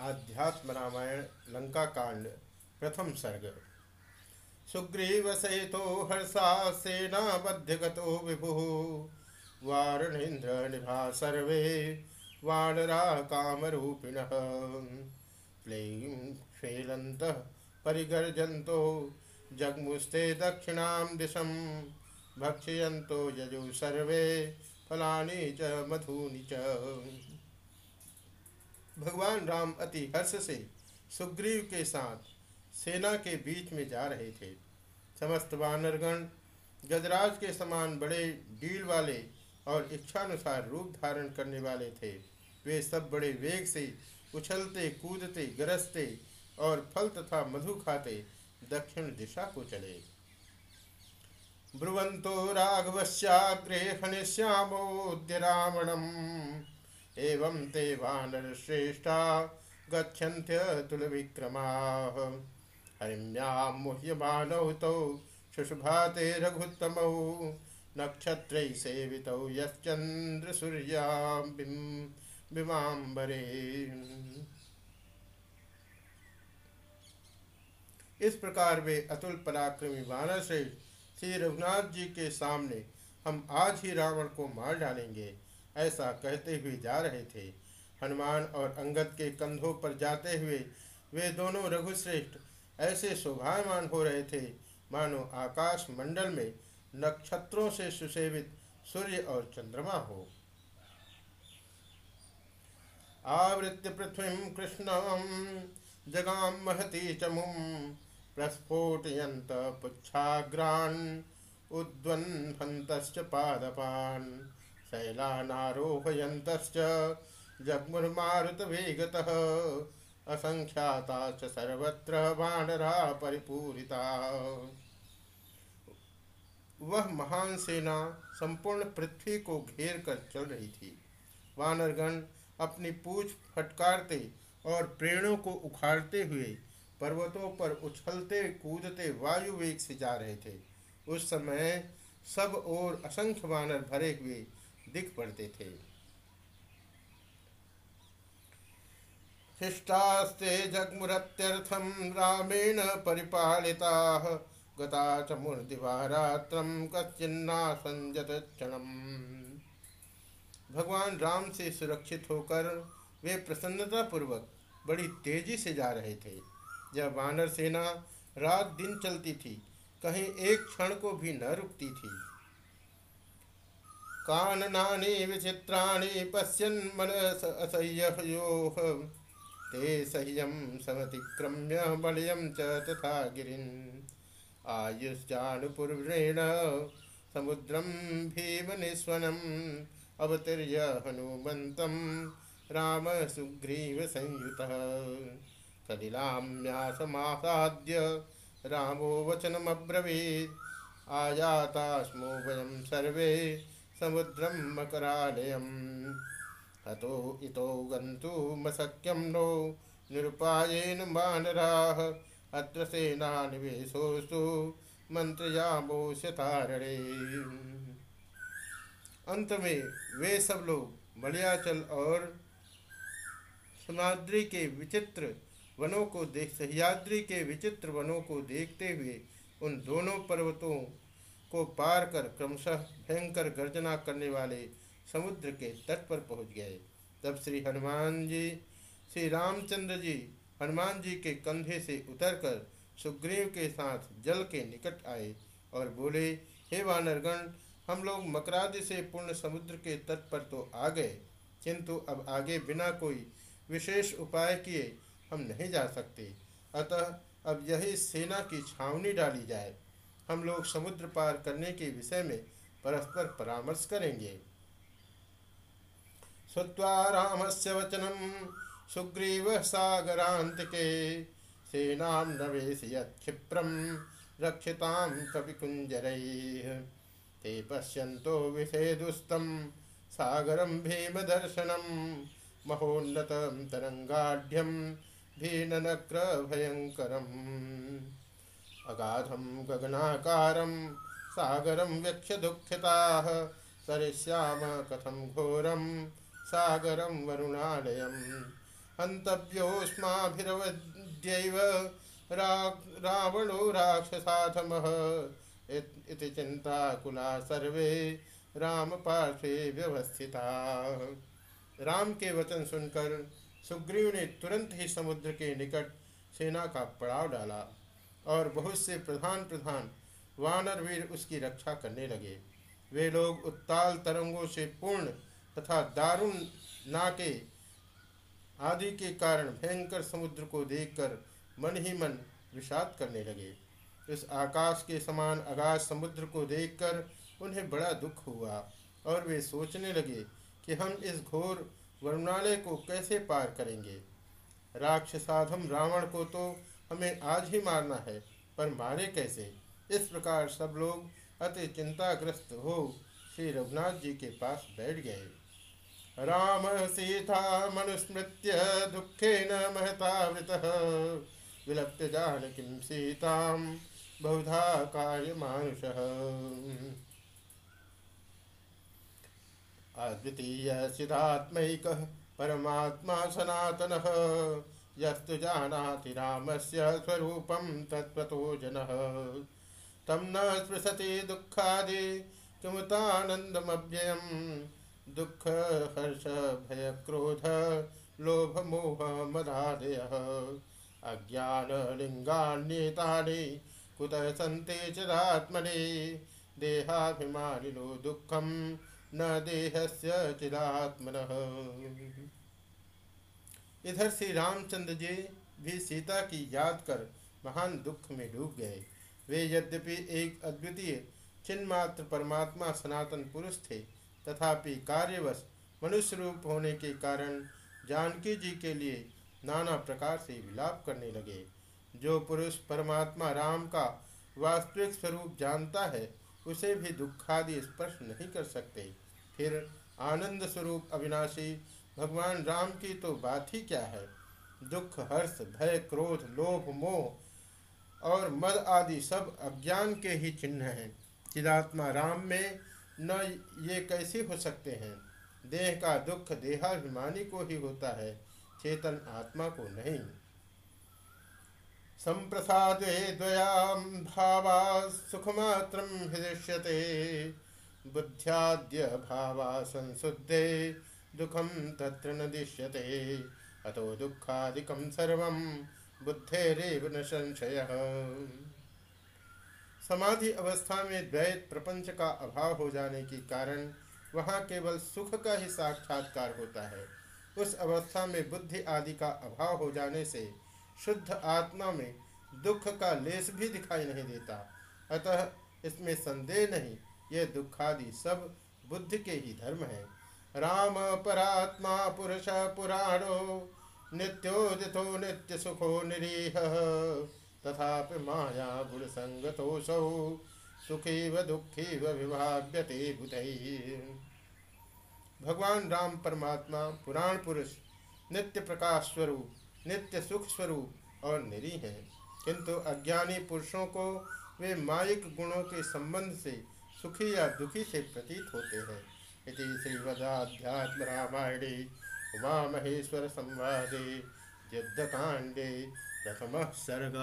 आध्यात्म रामायण, लंका कांड, प्रथम सर्ग। सुग्रीव सहितो हर्षा सेना बध्यगतो विभु। वारणेन्द्र निभा सर्वे, वानरा कामरूपिण। क्लीं क्षेलन्तः परिगर्जन्तो, जग्मुस्ते दक्षिणां दिशं। भक्षयन्तो यजु सर्वे, फलानि च मधूनि च। भगवान राम अति हर्ष से सुग्रीव के साथ सेना के बीच में जा रहे थे। समस्त वानरगण, गजराज के समान बड़े डील वाले और इच्छानुसार रूप धारण करने वाले थे। वे सब बड़े वेग से उछलते, कूदते, गरजते और फल तथा मधु खाते दक्षिण दिशा को चले। ब्रुवंतो राघवश्याग्रे हनिश्यामोद्य रावणम। एवं ते वानरश्रेष्ठा गच्छन्त्यतुलविक्रमाः हरिम्यां मुह्यमानौ तौ शुशुभाते रघुत्तमौ, नक्षत्रैः सेवितौ यश्चन्द्रसूर्यां बिमाम्बरे। इस प्रकार वे अतुल पराक्रमी वानर से श्री रघुनाथ जी के सामने हम आज ही रावण को मार डालेंगे। ऐसा कहते हुए जा रहे थे। हनुमान और अंगद के कंधों पर जाते हुए वे दोनों रघुश्रेष्ठ ऐसे शोभायमान हो रहे थे। मानो आकाश मंडल में नक्षत्रों से सुसेवित सूर्य और चंद्रमा हो। आवृत्य पृथ्वी कृष्ण जगाम महती चमुम प्रस्फोटयंत पुच्छाग्रान उद्वन्फंत पादपान। शैलानारोहयन्तश्च जग्मुर्मारुतवेगतः असंख्याता च सर्वत्र वानरा परिपूरिता। वह महान सेना संपूर्ण पृथ्वी को घेर कर चल रही थी। वानरगण अपनी पूछ फटकारते और प्रेरणों को उखाड़ते हुए पर्वतों पर उछलते कूदते वायु वेग से जा रहे थे। उस समय सब ओर असंख्य वानर भरे हुए दिख पड़ते थे। शिष्टास्ते जगमुरत्यर्थम रामेण परिपालिता, गता च मूर्तिवारात्रम कश्चिन्ना संजत क्षणम। भगवान राम से सुरक्षित होकर वे प्रसन्नता पूर्वक बड़ी तेज़ी से जा रहे थे। जब वानर सेना रात दिन चलती थी, कहीं एक क्षण को भी न रुकती थी। काननानि विचित्राणि पश्यन् मनस असह्ययोः। ते सह्यं समतिक्रम्य मलयं च तथा गिरिन्। आयुश्चानुपूर्वेण समुद्रं भीमनिस्वनम् अवतीर्य हनुमन्तं रामसुग्रीवसंयुतः। सलिलाम्यासमासाद्य रामो वचनमब्रवीत्। आयाता स्मो वयं सर्वे समुद्रम मकरालयम् हतो इतो गन्तुमशक्यं नो, निरुपायेन मानराः, अत्र सेनानिवेशोऽस्तु मंत्रयामोशतारणे अंत में वे सब लोग मलयाचल और सुनाद्री के विचित्र वनों को देख, सह्याद्री के विचित्र वनों को देखते हुए उन दोनों पर्वतों को पार कर क्रमशः भयंकर गर्जना करने वाले समुद्र के तट पर पहुँच गए। तब श्री हनुमान जी, श्री रामचंद्र जी हनुमान जी के कंधे से उतरकर सुग्रीव के साथ जल के निकट आए और बोले, हे वानरगण, हम लोग मकरादि से पूर्ण समुद्र के तट पर तो आ गए, किंतु अब आगे बिना कोई विशेष उपाय किए हम नहीं जा सकते। अतः अब यही सेना की छावनी डाली जाए। हम लोग समुद्र पार करने के विषय में परस्पर परामर्श करेंगे। श्रुवा राम से वचनम सुग्रीव सागरांतके सेनाम नवेश क्षिप्रम रक्षिताम कविकुंजर ते पश्यन्तो विषेदुस्तम सागरम भीमदर्शनम महोन्नतम तरंगाढ़ भयंकरम अगाधम गगनाकारं सागरं वीक्ष्य दुःखिताः सरिष्याम कथम घोरम सागरं वरुणालयम्। हन्तव्योऽस्माभिरवद्यैव रा रावणो राक्षसाधमः। इति चिन्ताकुला सर्वे राम पार्श्वे व्यवस्थिता। राम के वचन सुनकर सुग्रीव ने तुरंत ही समुद्र के निकट सेना का पड़ाव डाला। और बहुत से प्रधान प्रधान वानर वीर उसकी रक्षा करने लगे। वे लोग उत्ताल तरंगों से पूर्ण तथा दारुण नाके आदि के कारण भयंकर समुद्र को देखकर मन ही मन विषाद करने लगे। इस आकाश के समान अगाध समुद्र को देखकर उन्हें बड़ा दुख हुआ और वे सोचने लगे कि हम इस घोर वर्णालय को कैसे पार करेंगे। राक्षसाधम रावण को तो हमें आज ही मारना है, पर मारे कैसे? इस प्रकार सब लोग अति चिंताग्रस्त हो श्री रघुनाथ जी के पास बैठ गए। राम सीता मनुस्मृत्य दुखे न महतावृत। विलप्त जान किम सीता, बहुधा कार्य मानुष अद्वितीय सिद्धात्मक परमात्मा सनातन। यस्तु जानाति रामस्य स्वरूपं तत्त्वतो जनः। तं न स्पृशति दुःखादि किमुतानन्दमव्ययं दुःख, हर्ष, भय, क्रोध, लोभ, मोह, मदादयः। अज्ञानलिङ्गान्येतानि कुतः सन्ति चिदात्मनि? देहाभिमानिनो दुःखं, न देहस्य चिदात्मनः। इधर श्री रामचंद्र जी भी सीता की याद कर महान दुख में डूब गए। वे यद्यपि एक अद्वितीय, चिन्मात्र परमात्मा सनातन पुरुष थे, तथापि कार्यवश, मनुष्य रूप होने के कारण जानकी जी के लिए नाना प्रकार से विलाप करने लगे। जो पुरुष परमात्मा राम का वास्तविक स्वरूप जानता है, उसे भी दुखादि स्पर्श नहीं कर सकते। फिर आनंद स्वरूप अविनाशी भगवान राम की तो बात ही क्या है? दुख, हर्ष, भय, क्रोध, लोभ, मोह और मद आदि सब अज्ञान के ही चिन्ह हैं। चिदात्मा राम में न ये कैसे हो सकते हैं? देह का दुख देहाभिमानी को ही होता है, चेतन आत्मा को नहीं। संप्रसादे द्वयाम भावा सुखमात्र हृदयते बुद्ध्याद्य भावा संशुद्धे दुखम तत्र न दृश्यते। अतो दुखादिकम सर्व बुद्धेरेव न संशय। समाधि अवस्था में द्वैत प्रपंच का अभाव हो जाने के कारण वहाँ केवल सुख का ही साक्षात्कार होता है। उस अवस्था में बुद्धि आदि का अभाव हो जाने से शुद्ध आत्मा में दुख का लेस भी दिखाई नहीं देता। अतः इसमें संदेह नहीं, ये दुखादि सब बुद्धि के ही धर्म है। राम परात्मा पुरुष पुराणो नित्योदितो नित्य सुखो निरीह। तथापि माया गुण संगतोसौ सुखी व दुखी व विभाव्यते बुधई भगवान राम परमात्मा पुराण पुरुष, नित्य प्रकाश स्वरूप, नित्य सुख स्वरूप और निरी है। किंतु अज्ञानी पुरुषों को वे मायिक गुणों के संबंध से सुखी या दुखी से प्रतीत होते हैं। इति श्रीमदाध्यात्म रामायणे उमामहेश्वर संवादे युद्धकांडे प्रथम सर्ग